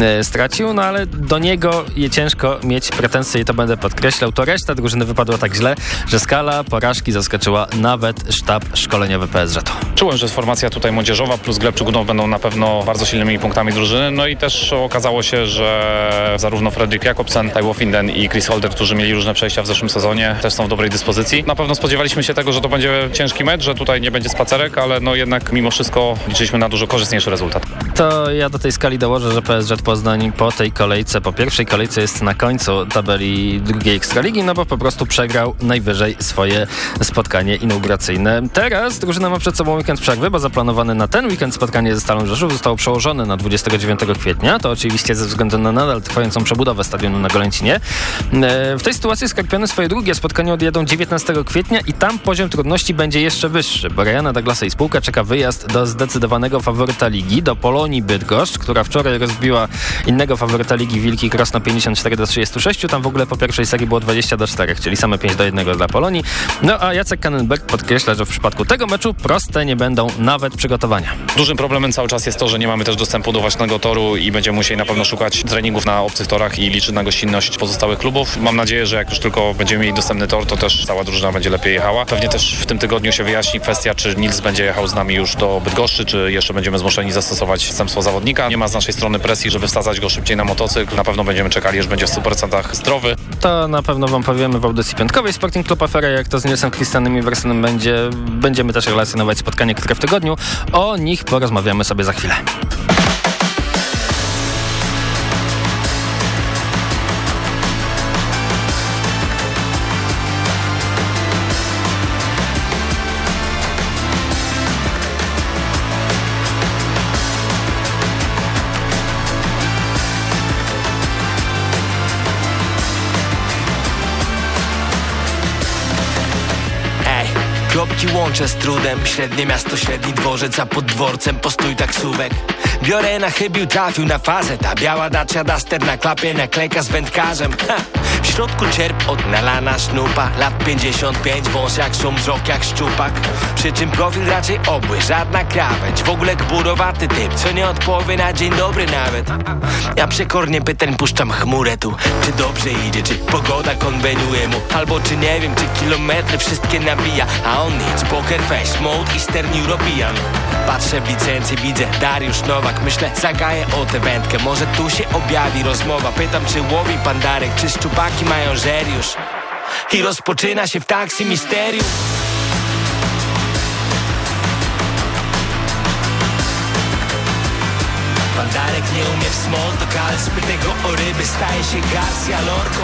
e, stracił, no ale do niego je ciężko mieć pretensje i to będę podkreślał. To reszta drużyny wypadła tak źle, że skala porażki zaskoczyła nawet sztab szkoleniowy PSG. Czułem, że formacja tutaj młodzieżowa plus Gleb Czugunow będą na pewno bardzo silnymi punktami drużyny, no i też okazało się, że zarówno Fredrik Jakobsen, Taiwo Finden i Chris Holder, którzy mieli różne przejścia w zeszłym sezonie, też są w dobrej dyspozycji. Na pewno spodziewaliśmy się tego, że to będzie ciężki mecz, że tutaj nie będzie spacerek, ale no jednak mimo wszystko liczyliśmy na dużo korzystniejszy rezultat. To ja do tej skali dołożę, że PSG Poznań po tej kolejce, po pierwszej kolejce jest na końcu tabeli drugiej Ekstraligi, no bo po prostu przegrał najwyżej swoje spotkanie inauguracyjne. Teraz drużyna ma przed sobą weekend przerwy, bo zaplanowany na ten weekend spotkanie ze Stalą Rzeszów zostało przełożone na 29 kwietnia. To oczywiście ze względu na nadal trwającą przebudowę stadionu na Golęcinie. E, W tej sytuacji Skorpiony swoje drugie spotkanie odjedą 19 kwietnia i tam poziom trudności będzie jeszcze wyższy, bo Douglasa i spółka czeka wyjazd do zdecydowanego faworyta ligi, do Polonii Bydgoszcz, która wczoraj rozbiła innego faworyta ligi Wilki Krosno 54 do 36. Tam w ogóle po pierwszej serii było 20 do 4, czyli same 5 do 1 dla Polonii. No a Jacek Kannenberg podkreśla, że w przypadku tego meczu proste nie będą nawet przygotowania. Dużym problemem cały czas jest to, że nie mamy też dostępu do własnego toru i będziemy musieli na pewno szukać treningów na obcych torach i liczyć na gościnność pozostałych klubów. Mam nadzieję, że jak już tylko będziemy mieli dostępny tor, to też cała drużyna będzie lepiej jechała. Pewnie też w tym tygodniu się wyjaśni kwestia, czy Nils będzie jechał z nami już do Bydgoszczy, czy jeszcze będziemy zmuszeni zastosować zastępstwo zawodnika. Nie ma z naszej strony presji, żeby wsadzać go szybciej na motocykl. Na pewno będziemy czekali, aż będzie w 100% zdrowy. To na pewno wam powiemy w audycji piątkowej Sporting Club Afera, jak to z Nilsem Christianem i Wersenem będzie. Będziemy też relacjonować spotkanie, które w tygodniu. O nich porozmawiamy sobie za chwilę. Kropki łączę z trudem. Średnie miasto, średni dworzec A pod dworcem postój taksówek Biorę na chybił, trafił na fazę Ta biała Dacia Duster na klapie Naklejka z wędkarzem. Ha. W środku czerp od nalana sznupa Lat 55, wąs jak szum, wzrok jak szczupak. Przy czym profil raczej obły, żadna krawędź. W ogóle gburowaty typ, co nie odpowie na dzień dobry nawet. Ja przekornie pytań puszczam chmurę tu. Czy dobrze idzie, czy pogoda konweniuje mu? Albo czy nie wiem, czy kilometry wszystkie nabija A on nic, poker face, mode Eastern European. Patrzę w licencję, widzę Dariusz Nowak. Myślę, zagaję o tę wędkę. Może tu się objawi rozmowa. Pytam, czy łowi pan Darek Czy szczupaki mają żer już. I rozpoczyna się w taksi misterium. Pan Darek nie umie w small talk, ale spytę go o ryby Staje się Garcia Lorką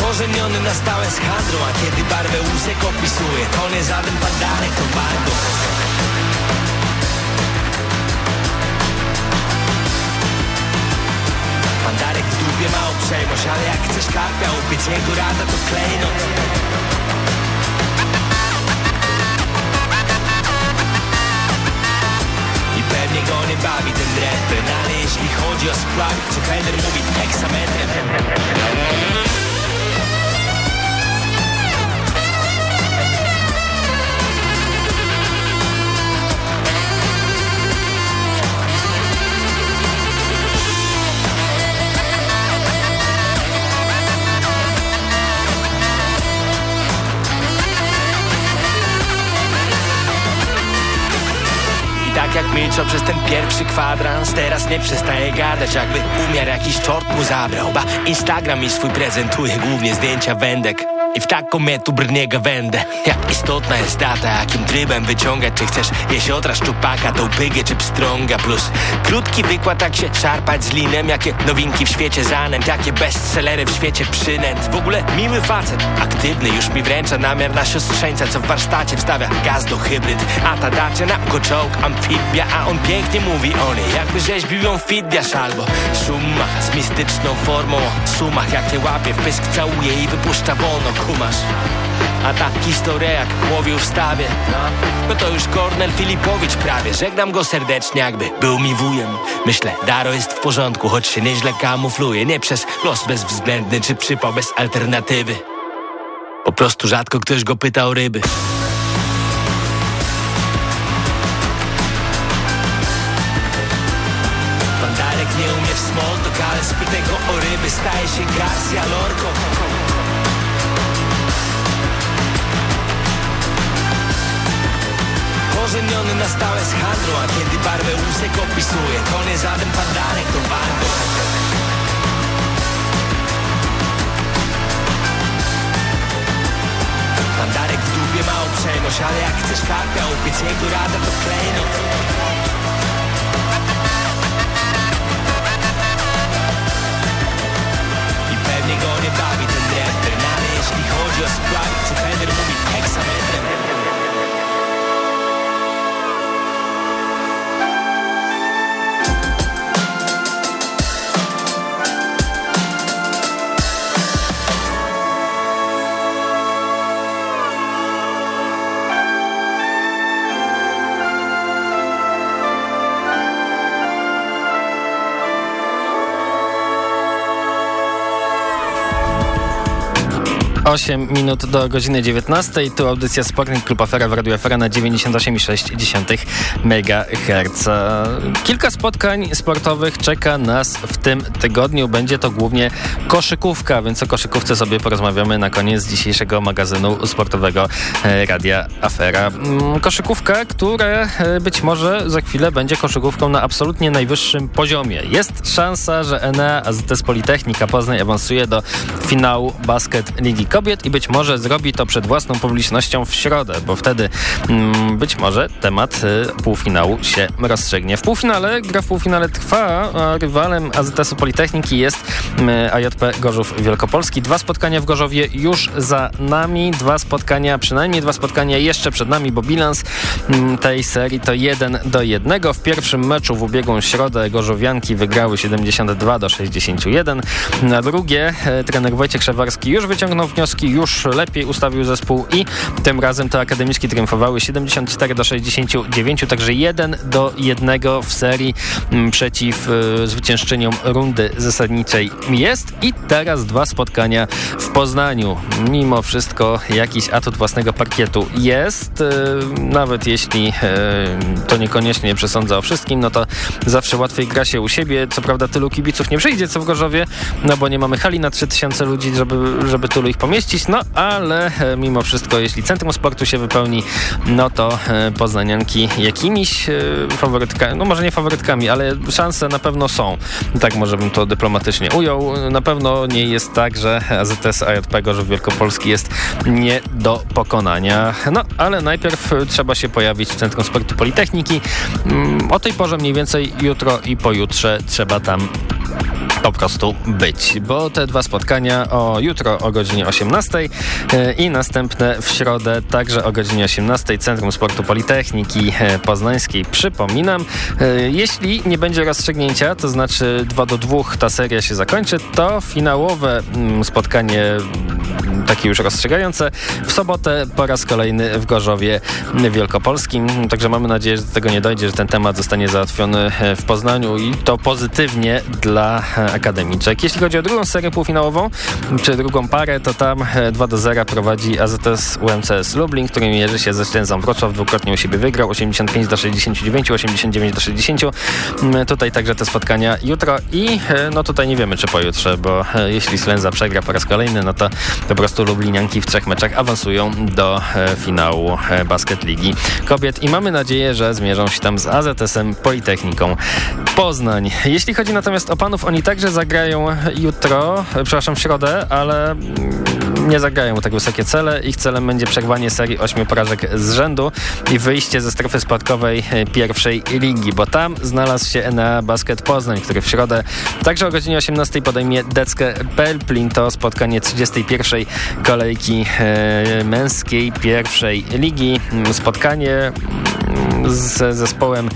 Korzeniony na stałe z handlą A kiedy barwę łusek opisuje To nie żaden pan Darek, to bardzo Darek w dupie ma uprzejmość Ale jak chcesz karpia upiec Jego rada to klejnot I pewnie go nie bawi ten refren Ale jeśli chodzi o sprawę Czy Fender mówi heksametrem milczał przez ten pierwszy kwadrans Teraz nie przestaje gadać, jakby umiar jakiś czort mu zabrał. Ba Instagram mi swój prezentuje głównie zdjęcia wędek i w taką metu brniega wędę. Jak istotna jest data, jakim trybem wyciągać Czy chcesz jesiotra, szczupaka, tą pygę czy pstrąga. Plus krótki wykład, jak się szarpać z linem Jakie nowinki w świecie zanęt Jakie bestsellery w świecie przynęt. W ogóle miły facet, aktywny Już mi wręcza namiar na siostrzeńca Co w warsztacie wstawia gaz do hybryd. A ta dacia na czołg, amfibia A on pięknie mówi o niej Jakby rzeźbił ją fiddiasz albo Summa z mistyczną formą O sumach jakie łapie, w pysk całuje i wypuszcza wolno kumasz a ta historia jak łowił w stawie. No to już Kornel Filipowicz prawie. Żegnam go serdecznie jakby był mi wujem. Myślę, Daro jest w porządku Choć się nieźle kamufluje. Nie przez los bezwzględny czy przypał bez alternatywy. Po prostu rzadko ktoś go pyta o ryby. Pandarek nie umie w small talk Ale spytaj go o ryby. Staje się Garcia Lorco Korzeniony na stałe z handlą A kiedy barwę łusek opisuje To nie żaden pandarek, to Gogh Pandarek w dupie ma uprzejmość Ale jak chcesz karpia upiec Jego rada to klejnot I pewnie go nie bawi ten refren Ale jeśli chodzi o sprawy Czy Fender mówi 8 minut do godziny 19. Tu audycja Sporting Klub Afera w Radiu Afera na 98,6 MHz. Kilka spotkań sportowych czeka nas w tym tygodniu. Będzie to głównie koszykówka, więc o koszykówce sobie porozmawiamy na koniec dzisiejszego magazynu sportowego e, Radia Afera. Mm, koszykówka, która e, być może za chwilę będzie koszykówką na absolutnie najwyższym poziomie. Jest szansa, że Enea AZS Politechnika Poznań awansuje do finału Basket Ligi i być może zrobi to przed własną publicznością w środę, bo wtedy mm, być może temat y, półfinału się rozstrzygnie. W półfinale, gra w półfinale trwa, a rywalem AZS-u Politechniki jest y, AJP Gorzów Wielkopolski. Dwa spotkania w Gorzowie już za nami, dwa spotkania, przynajmniej dwa spotkania jeszcze przed nami, bo bilans mm, tej serii to 1 do 1. W pierwszym meczu w ubiegłą środę Gorzowianki wygrały 72 do 61. Na drugie e, trener Wojciech Szewarski już wyciągnął wnioski, już lepiej ustawił zespół i tym razem to akademicki triumfowały 74 do 69, także 1 do 1 w serii m, przeciw e, zwyciężczyniom rundy zasadniczej jest i teraz dwa spotkania w Poznaniu. Mimo wszystko jakiś atut własnego parkietu jest, e, nawet jeśli e, to niekoniecznie przesądza o wszystkim, no to zawsze łatwiej gra się u siebie. Co prawda tylu kibiców nie przyjdzie co w Gorzowie, no bo nie mamy hali na 3000 ludzi, żeby, żeby tylu ich pomieścić, no ale e, mimo wszystko, jeśli Centrum Sportu się wypełni, no to e, poznanianki jakimiś e, faworytkami, no może nie faworytkami, ale szanse na pewno są. Tak może bym to dyplomatycznie ujął. Na pewno nie jest tak, że AZS AJP Gorzów Wielkopolski jest nie do pokonania. No, ale najpierw trzeba się pojawić w Centrum Sportu Politechniki. Mm, O tej porze mniej więcej jutro i pojutrze trzeba tam po prostu być, bo te dwa spotkania o jutro o godzinie 18 e, i następne w środę także o godzinie 18 Centrum Sportu Politechniki e, Poznańskiej. Przypominam, e, jeśli nie będzie rozstrzygnięcia, to znaczy 2 do 2 ta seria się zakończy, to finałowe mm, spotkanie mm, takie już rozstrzygające w sobotę po raz kolejny w Gorzowie Wielkopolskim. Także mamy nadzieję, że do tego nie dojdzie, że ten temat zostanie załatwiony w Poznaniu i to pozytywnie dla akademiczek. Jeśli chodzi o drugą serię półfinałową, czy drugą parę, to tam e, 2 do 0 prowadzi AZS UMCS Lublin, który mierzy się ze Ślęzą Wrocław. Dwukrotnie u siebie wygrał 85 do 69, 89 do 60. Mm, Tutaj także te spotkania jutro i e, no tutaj nie wiemy, czy pojutrze, bo e, jeśli Ślęza przegra po raz kolejny, no to po prostu Lublinianki w trzech meczach awansują do e, finału e, Basket Ligi Kobiet i mamy nadzieję, że zmierzą się tam z AZS-em Politechniką Poznań. Jeśli chodzi natomiast o panów, oni także zagrają jutro, przepraszam, w środę, ale nie zagrają tak wysokie cele. Ich celem będzie przerwanie serii ośmiu porażek z rzędu i wyjście ze strefy spadkowej pierwszej ligi, bo tam znalazł się NA Basket Poznań, który w środę także o godzinie 18 podejmie Deckę Pelplin. To spotkanie 31. kolejki e, męskiej pierwszej ligi. Spotkanie mm, z zespołem,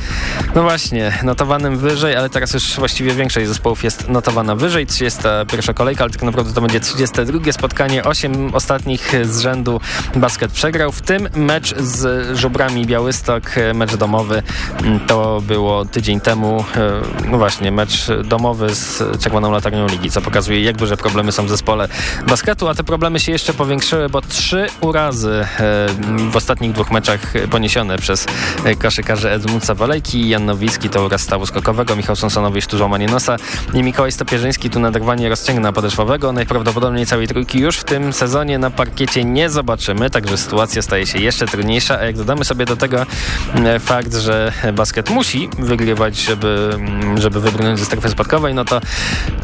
no właśnie, notowanym wyżej, ale teraz już właściwie większość zespołów jest notowana wyżej. 31 kolejka, ale tak naprawdę to będzie 32 spotkanie. Osiem ostatnich z rzędu basket przegrał, w tym mecz z Żubrami Białystok, mecz domowy. Mm, To było tydzień temu, e, no właśnie, mecz domowy z Czerwoną Latarnią Ligi, co pokazuje, jak duże problemy są w zespole basketu, a te problemy się jeszcze powiększyły, bo trzy urazy e, w ostatnich dwóch meczach poniesione przez e, koszykarzy Edmundsa Walejki, Jan Nowicki to uraz stawu skokowego, Michał Sonsonowicz tu złamanie nosa i Mikołaj Stopierzyński tu naderwanie rozcięgna podeszwowego. Najprawdopodobniej całej trójki już w tym sezonie na parkiecie nie zobaczymy, także sytuacja staje się jeszcze trudniejsza, a jak dodamy sobie do tego e, fakt, że basket musi wygrywać, żeby, mm, żeby wybrnąć ze strefy spadkowej, no to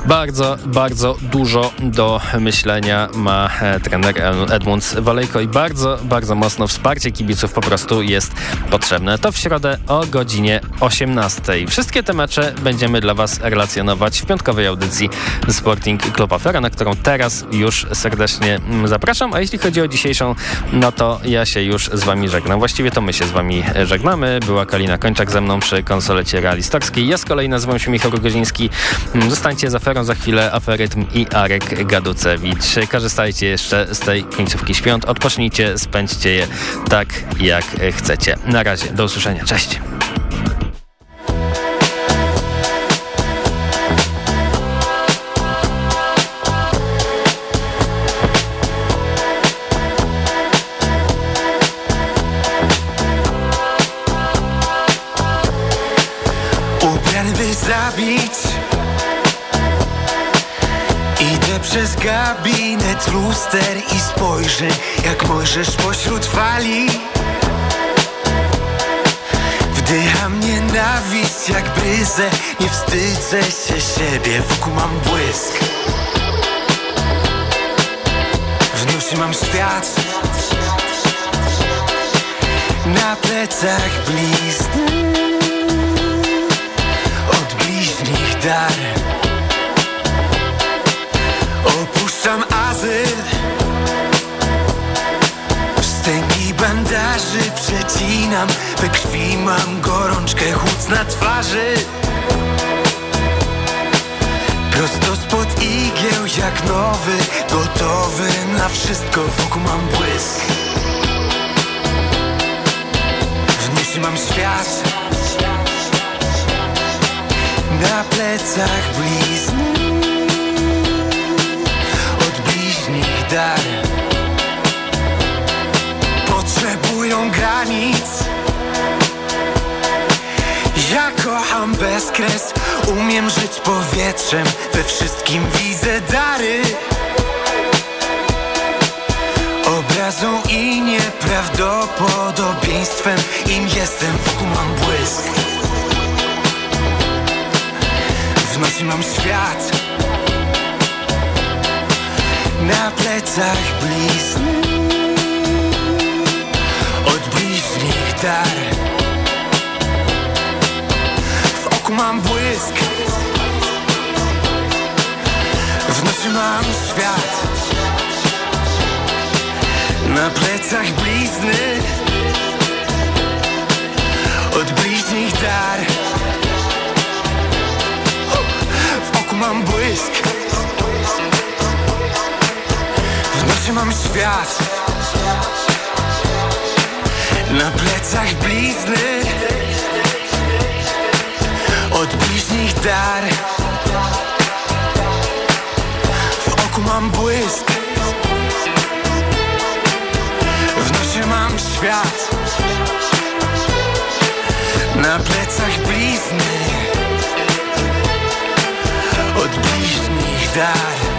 bardzo, bardzo dużo do myślenia ma e, trener Edmunds Walejko i bardzo, bardzo mocno wsparcie kibiców po prostu jest potrzebne. To w środę o godzinie 18. Wszystkie te mecze będziemy dla Was relacjonować w piątkowej audycji Sporting Club Afera, na którą teraz już serdecznie zapraszam. A jeśli chodzi o dzisiejszą, no to ja się już z Wami żegnam. Właściwie to my się z Wami żegnamy. Była Kalina Kończak ze mną przy konsolecie realistorskiej. Ja z kolei nazywam się Michał Rogoziński. Zostańcie z aferą za chwilę aferytm i Arek Gaducewicz. Korzystajcie jeszcze z tej końcówki świąt. Odpocznijcie, spędźcie je tak, jak chcecie. Na razie, do usłyszenia. Cześć. Zabić Idę przez gabinet luster i spojrzę Jak Mojżesz pośród fali Wdycham nienawiść jak bryzę. Nie wstydzę się siebie, wokół mam błysk. W nosie mam świat. Na plecach blizny od bliźnich dar przecinam We krwi mam gorączkę, chłód na twarzy. Prosto spod igieł jak nowy Gotowy na wszystko, wokół mam błysk. W nosie mam świat. Na plecach blizny Od bliźnich dar kocham bezkres Umiem żyć powietrzem We wszystkim widzę dary. Obrazą i nieprawdopodobieństwem Im jestem, wokół mam błysk. W nocy mam świat. Na plecach blizny Od bliźnich dar oku mam błysk. W nocy mam świat. Na plecach blizny. Od bliźnich dar. W oku mam błysk. W nocy mam świat. Na plecach blizny Od bliźnich dar. W oku mam błysk. W nosie mam świat. Na plecach blizny. Od bliźnich dar